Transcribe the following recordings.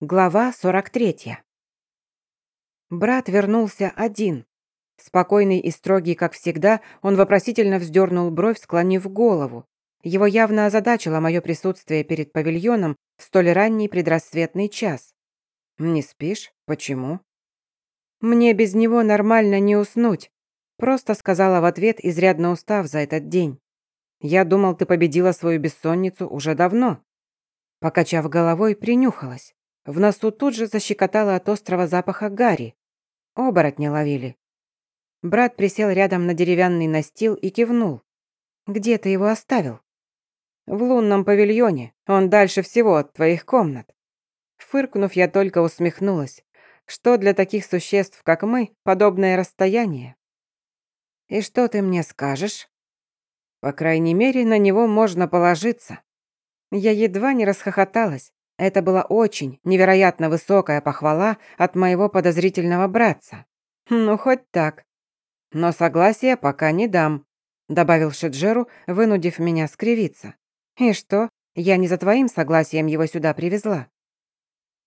Глава 43. Брат вернулся один. Спокойный и строгий, как всегда, он вопросительно вздернул бровь, склонив голову. Его явно озадачило мое присутствие перед павильоном в столь ранний предрассветный час. «Не спишь? Почему?» «Мне без него нормально не уснуть», просто сказала в ответ, изрядно устав за этот день. «Я думал, ты победила свою бессонницу уже давно». Покачав головой, принюхалась. В носу тут же защекотало от острого запаха гари. Оборотня ловили. Брат присел рядом на деревянный настил и кивнул. «Где ты его оставил?» «В лунном павильоне. Он дальше всего от твоих комнат». Фыркнув, я только усмехнулась. Что для таких существ, как мы, подобное расстояние? «И что ты мне скажешь?» «По крайней мере, на него можно положиться». Я едва не расхохоталась. Это была очень невероятно высокая похвала от моего подозрительного братца. Ну, хоть так. Но согласия пока не дам, добавил Шеджеру, вынудив меня скривиться. И что, я не за твоим согласием его сюда привезла?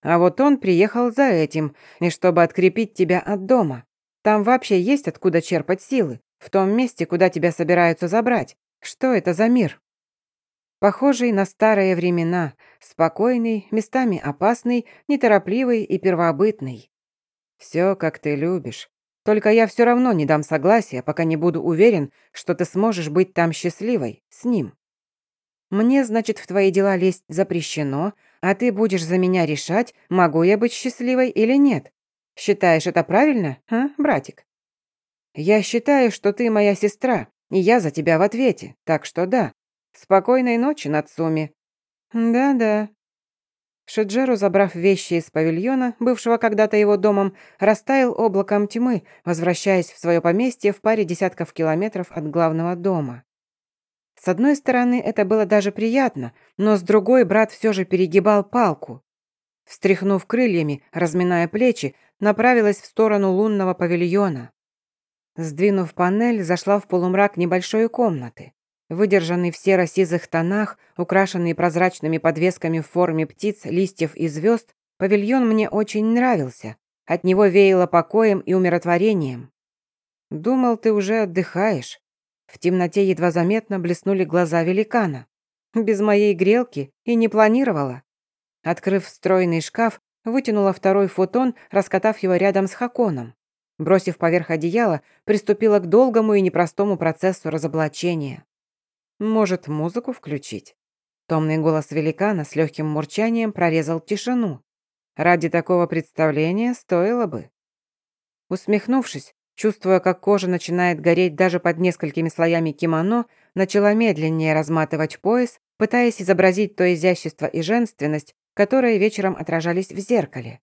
А вот он приехал за этим, и чтобы открепить тебя от дома. Там вообще есть откуда черпать силы, в том месте, куда тебя собираются забрать. Что это за мир? Похожий на старые времена, спокойный, местами опасный, неторопливый и первобытный. Все, как ты любишь. Только я все равно не дам согласия, пока не буду уверен, что ты сможешь быть там счастливой, с ним. Мне, значит, в твои дела лезть запрещено, а ты будешь за меня решать, могу я быть счастливой или нет. Считаешь это правильно, а, братик? Я считаю, что ты моя сестра, и я за тебя в ответе, так что да, Спокойной ночи, Нацуми». «Да-да». Шиджеру, забрав вещи из павильона, бывшего когда-то его домом, растаял облаком тьмы, возвращаясь в свое поместье в паре десятков километров от главного дома. С одной стороны, это было даже приятно, но с другой брат все же перегибал палку. Встряхнув крыльями, разминая плечи, направилась в сторону лунного павильона. Сдвинув панель, зашла в полумрак небольшой комнаты. Выдержанный в серо-сизых тонах, украшенный прозрачными подвесками в форме птиц, листьев и звезд, павильон мне очень нравился. От него веяло покоем и умиротворением. «Думал, ты уже отдыхаешь». В темноте едва заметно блеснули глаза великана. Без моей грелки и не планировала. Открыв встроенный шкаф, вытянула второй футон, раскатав его рядом с Хаконом. Бросив поверх одеяла, приступила к долгому и непростому процессу разоблачения. Может, музыку включить?» Томный голос великана с легким мурчанием прорезал тишину. «Ради такого представления стоило бы». Усмехнувшись, чувствуя, как кожа начинает гореть даже под несколькими слоями кимоно, начала медленнее разматывать пояс, пытаясь изобразить то изящество и женственность, которые вечером отражались в зеркале.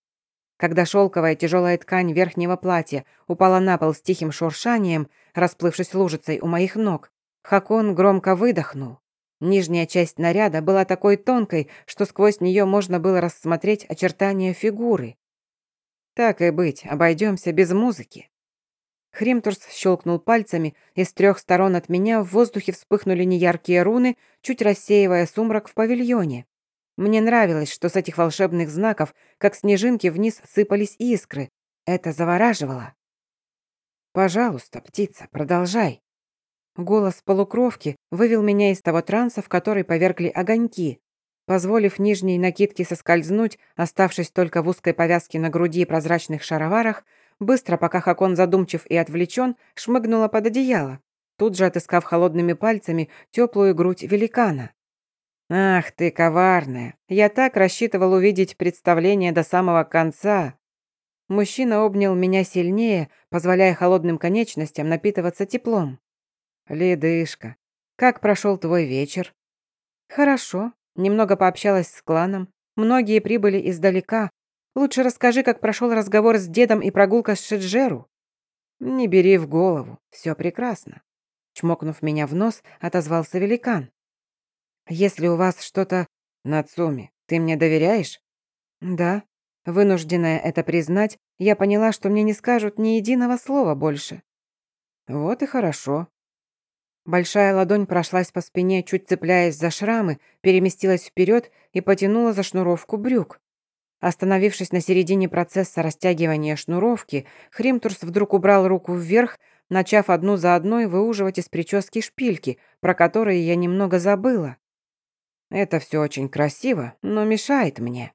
Когда шелковая тяжелая ткань верхнего платья упала на пол с тихим шуршанием, расплывшись лужицей у моих ног, Хакон громко выдохнул. Нижняя часть наряда была такой тонкой, что сквозь нее можно было рассмотреть очертания фигуры. Так и быть, обойдемся без музыки. Хримтурс щелкнул пальцами, и с трех сторон от меня в воздухе вспыхнули неяркие руны, чуть рассеивая сумрак в павильоне. Мне нравилось, что с этих волшебных знаков, как снежинки, вниз сыпались искры. Это завораживало. «Пожалуйста, птица, продолжай», Голос полукровки вывел меня из того транса, в который повергли огоньки. Позволив нижней накидке соскользнуть, оставшись только в узкой повязке на груди и прозрачных шароварах, быстро, пока Хакон задумчив и отвлечен, шмыгнула под одеяло, тут же отыскав холодными пальцами теплую грудь великана. «Ах ты, коварная! Я так рассчитывал увидеть представление до самого конца!» Мужчина обнял меня сильнее, позволяя холодным конечностям напитываться теплом. «Ледышка, как прошел твой вечер?» «Хорошо. Немного пообщалась с кланом. Многие прибыли издалека. Лучше расскажи, как прошел разговор с дедом и прогулка с Шиджеру». «Не бери в голову. Все прекрасно». Чмокнув меня в нос, отозвался великан. «Если у вас что-то...» «Нацуми, ты мне доверяешь?» «Да». Вынужденная это признать, я поняла, что мне не скажут ни единого слова больше. «Вот и хорошо. Большая ладонь прошлась по спине, чуть цепляясь за шрамы, переместилась вперед и потянула за шнуровку брюк. Остановившись на середине процесса растягивания шнуровки, Хримтурс вдруг убрал руку вверх, начав одну за одной выуживать из прически шпильки, про которые я немного забыла. Это все очень красиво, но мешает мне.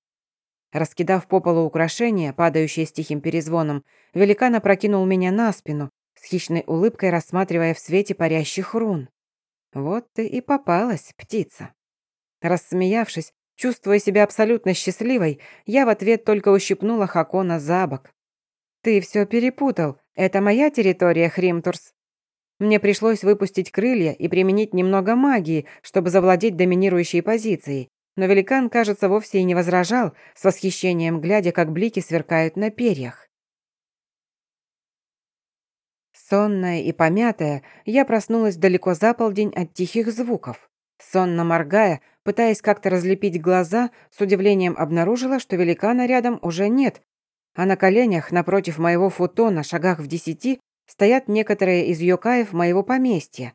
Раскидав по полу украшения, падающие с тихим перезвоном, великан опрокинул меня на спину, с хищной улыбкой рассматривая в свете парящих рун. Вот ты и попалась, птица. Рассмеявшись, чувствуя себя абсолютно счастливой, я в ответ только ущипнула Хакона за бок. «Ты все перепутал. Это моя территория, Хримтурс». Мне пришлось выпустить крылья и применить немного магии, чтобы завладеть доминирующей позицией. Но великан, кажется, вовсе и не возражал, с восхищением глядя, как блики сверкают на перьях. Сонная и помятая, я проснулась далеко за полдень от тихих звуков. Сонно моргая, пытаясь как-то разлепить глаза, с удивлением обнаружила, что великана рядом уже нет, а на коленях напротив моего футона, шагах в десяти, стоят некоторые из йокаев моего поместья.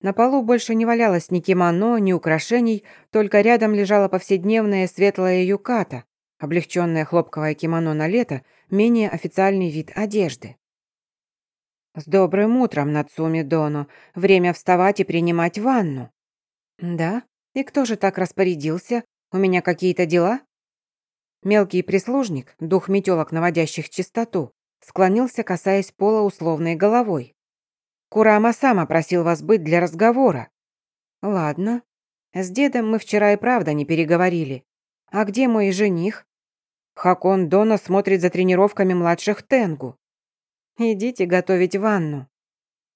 На полу больше не валялось ни кимоно, ни украшений, только рядом лежала повседневная светлая юката, облегченное хлопковое кимоно на лето, менее официальный вид одежды. «С добрым утром, Нацуми Дону. Время вставать и принимать ванну». «Да? И кто же так распорядился? У меня какие-то дела?» Мелкий прислужник, дух метелок, наводящих чистоту, склонился, касаясь пола условной головой. «Курама сама просил вас быть для разговора». «Ладно. С дедом мы вчера и правда не переговорили. А где мой жених?» Хакон Дона смотрит за тренировками младших Тенгу. «Идите готовить ванну».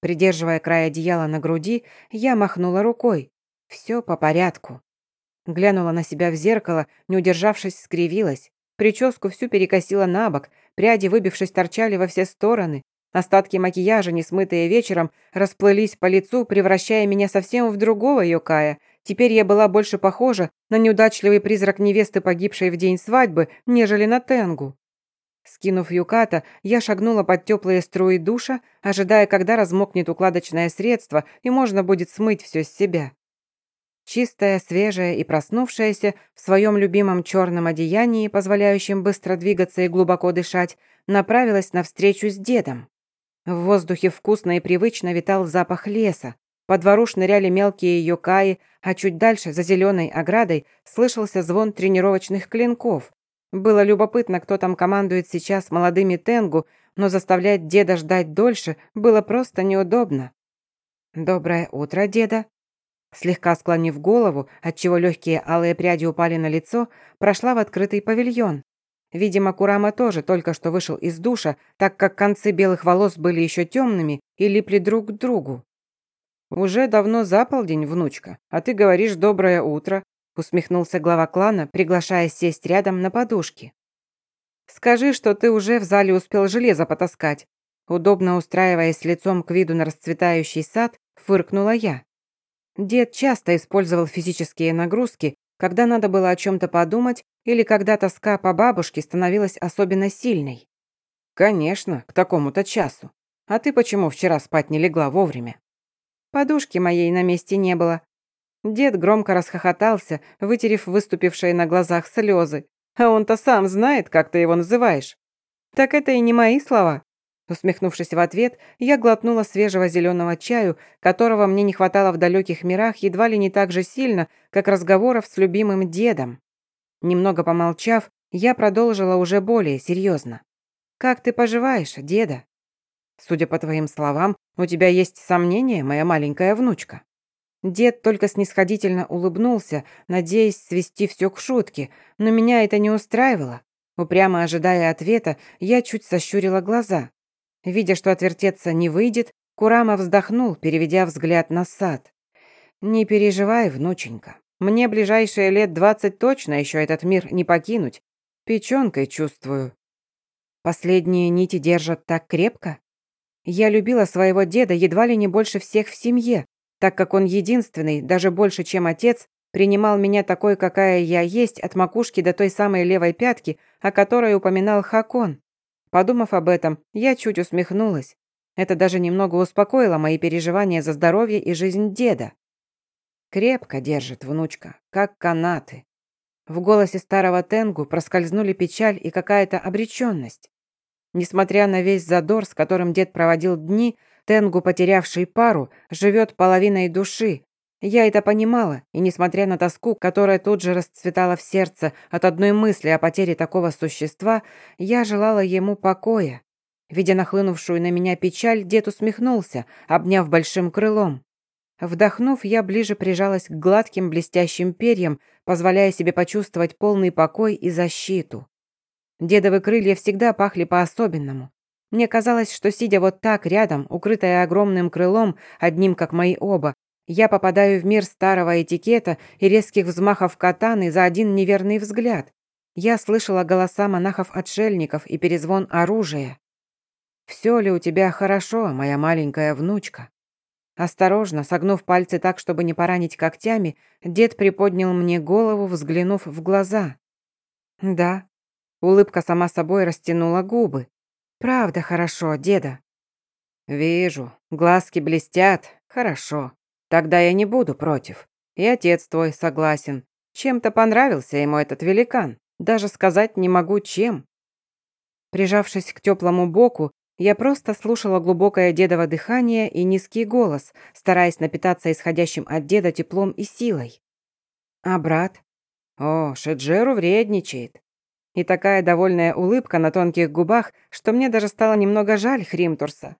Придерживая край одеяла на груди, я махнула рукой. «Все по порядку». Глянула на себя в зеркало, не удержавшись, скривилась. Прическу всю перекосила на бок, пряди, выбившись, торчали во все стороны. Остатки макияжа, не смытые вечером, расплылись по лицу, превращая меня совсем в другого Йокая. Теперь я была больше похожа на неудачливый призрак невесты, погибшей в день свадьбы, нежели на Тенгу. Скинув юката, я шагнула под теплые струи душа, ожидая, когда размокнет укладочное средство, и можно будет смыть все с себя. Чистая, свежая и проснувшаяся, в своем любимом черном одеянии, позволяющем быстро двигаться и глубоко дышать, направилась навстречу с дедом. В воздухе вкусно и привычно витал запах леса. По двору шныряли мелкие йокаи, а чуть дальше, за зеленой оградой, слышался звон тренировочных клинков. Было любопытно, кто там командует сейчас молодыми тенгу, но заставлять деда ждать дольше было просто неудобно. «Доброе утро, деда», Слегка склонив голову, отчего легкие алые пряди упали на лицо, прошла в открытый павильон. Видимо, Курама тоже только что вышел из душа, так как концы белых волос были еще темными и липли друг к другу. «Уже давно за полдень, внучка, а ты говоришь «доброе утро», усмехнулся глава клана, приглашая сесть рядом на подушке. «Скажи, что ты уже в зале успел железо потаскать». Удобно устраиваясь лицом к виду на расцветающий сад, фыркнула я. Дед часто использовал физические нагрузки, когда надо было о чем-то подумать или когда тоска по бабушке становилась особенно сильной. «Конечно, к такому-то часу. А ты почему вчера спать не легла вовремя?» Подушки моей на месте не было. Дед громко расхохотался, вытерев выступившие на глазах слезы. «А он-то сам знает, как ты его называешь». «Так это и не мои слова. Усмехнувшись в ответ, я глотнула свежего зеленого чаю, которого мне не хватало в далеких мирах едва ли не так же сильно, как разговоров с любимым дедом. Немного помолчав, я продолжила уже более серьезно. «Как ты поживаешь, деда?» «Судя по твоим словам, у тебя есть сомнения, моя маленькая внучка?» Дед только снисходительно улыбнулся, надеясь свести все к шутке, но меня это не устраивало. Упрямо ожидая ответа, я чуть сощурила глаза. Видя, что отвертеться не выйдет, Курама вздохнул, переведя взгляд на сад. «Не переживай, внученька. Мне ближайшие лет двадцать точно еще этот мир не покинуть. Печенкой чувствую». Последние нити держат так крепко? Я любила своего деда едва ли не больше всех в семье, так как он единственный, даже больше, чем отец, принимал меня такой, какая я есть, от макушки до той самой левой пятки, о которой упоминал Хакон. Подумав об этом, я чуть усмехнулась. Это даже немного успокоило мои переживания за здоровье и жизнь деда. Крепко держит внучка, как канаты. В голосе старого Тенгу проскользнули печаль и какая-то обреченность. Несмотря на весь задор, с которым дед проводил дни, Тенгу, потерявший пару, живет половиной души. Я это понимала, и несмотря на тоску, которая тут же расцветала в сердце от одной мысли о потере такого существа, я желала ему покоя. Видя нахлынувшую на меня печаль, дед усмехнулся, обняв большим крылом. Вдохнув, я ближе прижалась к гладким блестящим перьям, позволяя себе почувствовать полный покой и защиту. Дедовы крылья всегда пахли по-особенному. Мне казалось, что сидя вот так рядом, укрытая огромным крылом, одним как мои оба, я попадаю в мир старого этикета и резких взмахов катаны за один неверный взгляд. Я слышала голоса монахов-отшельников и перезвон оружия. «Все ли у тебя хорошо, моя маленькая внучка?» Осторожно, согнув пальцы так, чтобы не поранить когтями, дед приподнял мне голову, взглянув в глаза. «Да». Улыбка сама собой растянула губы. «Правда хорошо, деда». «Вижу. Глазки блестят. Хорошо. Тогда я не буду против. И отец твой согласен. Чем-то понравился ему этот великан. Даже сказать не могу, чем». Прижавшись к теплому боку, я просто слушала глубокое дедово дыхание и низкий голос, стараясь напитаться исходящим от деда теплом и силой. А брат? О, Шеджеру вредничает. И такая довольная улыбка на тонких губах, что мне даже стало немного жаль Хримтурса.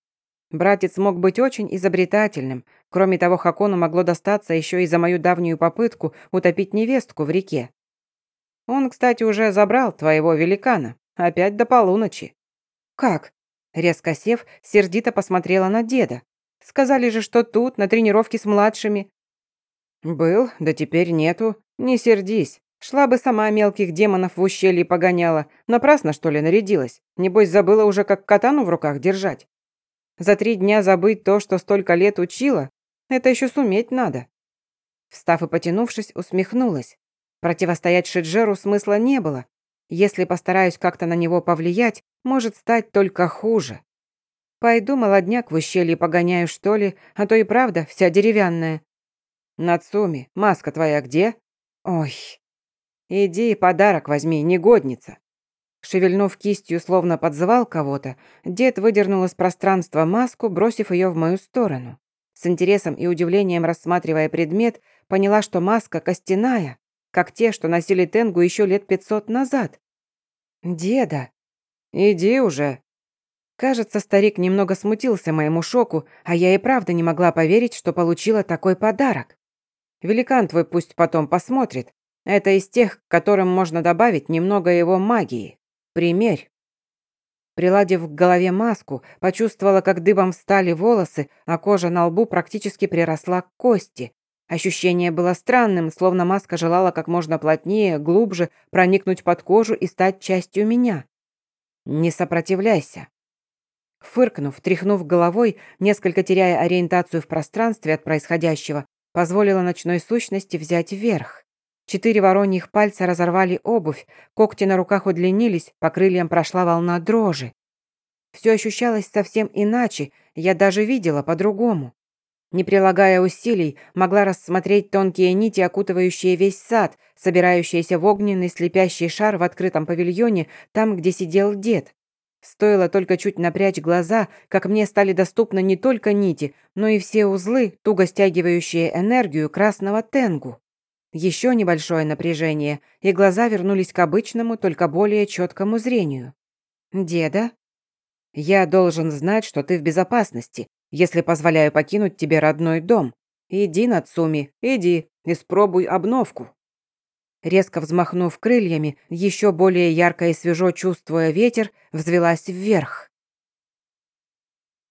Братец мог быть очень изобретательным. Кроме того, Хакону могло достаться еще и за мою давнюю попытку утопить невестку в реке. Он, кстати, уже забрал твоего великана. Опять до полуночи. Как? Резко сев, сердито посмотрела на деда. «Сказали же, что тут, на тренировке с младшими». «Был, да теперь нету. Не сердись. Шла бы сама мелких демонов в ущелье погоняла. Напрасно, что ли, нарядилась? Небось, забыла уже, как катану в руках держать. За три дня забыть то, что столько лет учила, это еще суметь надо». Встав и потянувшись, усмехнулась. Противостоять Шиджеру смысла не было. Если постараюсь как-то на него повлиять, может стать только хуже. Пойду молодняк в ущелье погоняю, что ли, а то и правда вся деревянная. Нацуми, маска твоя где? Ой. Иди подарок возьми, негодница. Шевельнув кистью, словно подзывал кого-то, дед выдернул из пространства маску, бросив ее в мою сторону. С интересом и удивлением рассматривая предмет, поняла, что маска костяная, как те, что носили Тенгу еще лет пятьсот назад. «Деда!» «Иди уже!» Кажется, старик немного смутился моему шоку, а я и правда не могла поверить, что получила такой подарок. Великан твой пусть потом посмотрит. Это из тех, к которым можно добавить немного его магии. Примерь. Приладив к голове маску, почувствовала, как дыбом встали волосы, а кожа на лбу практически приросла к кости. Ощущение было странным, словно маска желала как можно плотнее, глубже проникнуть под кожу и стать частью меня. «Не сопротивляйся». Фыркнув, тряхнув головой, несколько теряя ориентацию в пространстве от происходящего, позволила ночной сущности взять верх. Четыре вороньих пальца разорвали обувь, когти на руках удлинились, по крыльям прошла волна дрожи. Все ощущалось совсем иначе, я даже видела по-другому. Не прилагая усилий, могла рассмотреть тонкие нити, окутывающие весь сад, собирающиеся в огненный слепящий шар в открытом павильоне, там, где сидел дед. Стоило только чуть напрячь глаза, как мне стали доступны не только нити, но и все узлы, туго стягивающие энергию красного тенгу. Еще небольшое напряжение, и глаза вернулись к обычному, только более четкому зрению. «Деда?» «Я должен знать, что ты в безопасности, если позволяю покинуть тебе родной дом. Иди, Нацуми, иди, испробуй обновку». Резко взмахнув крыльями, еще более ярко и свежо чувствуя ветер, взвелась вверх.